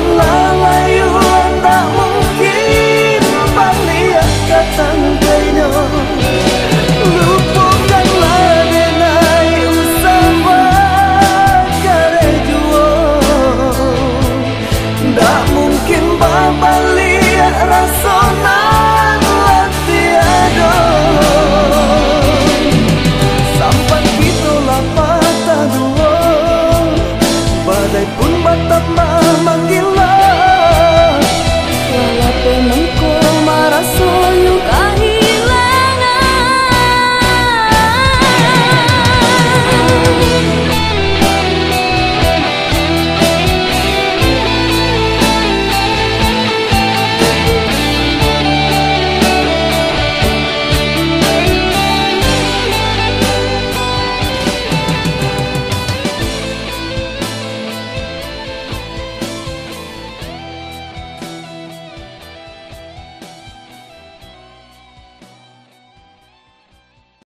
love.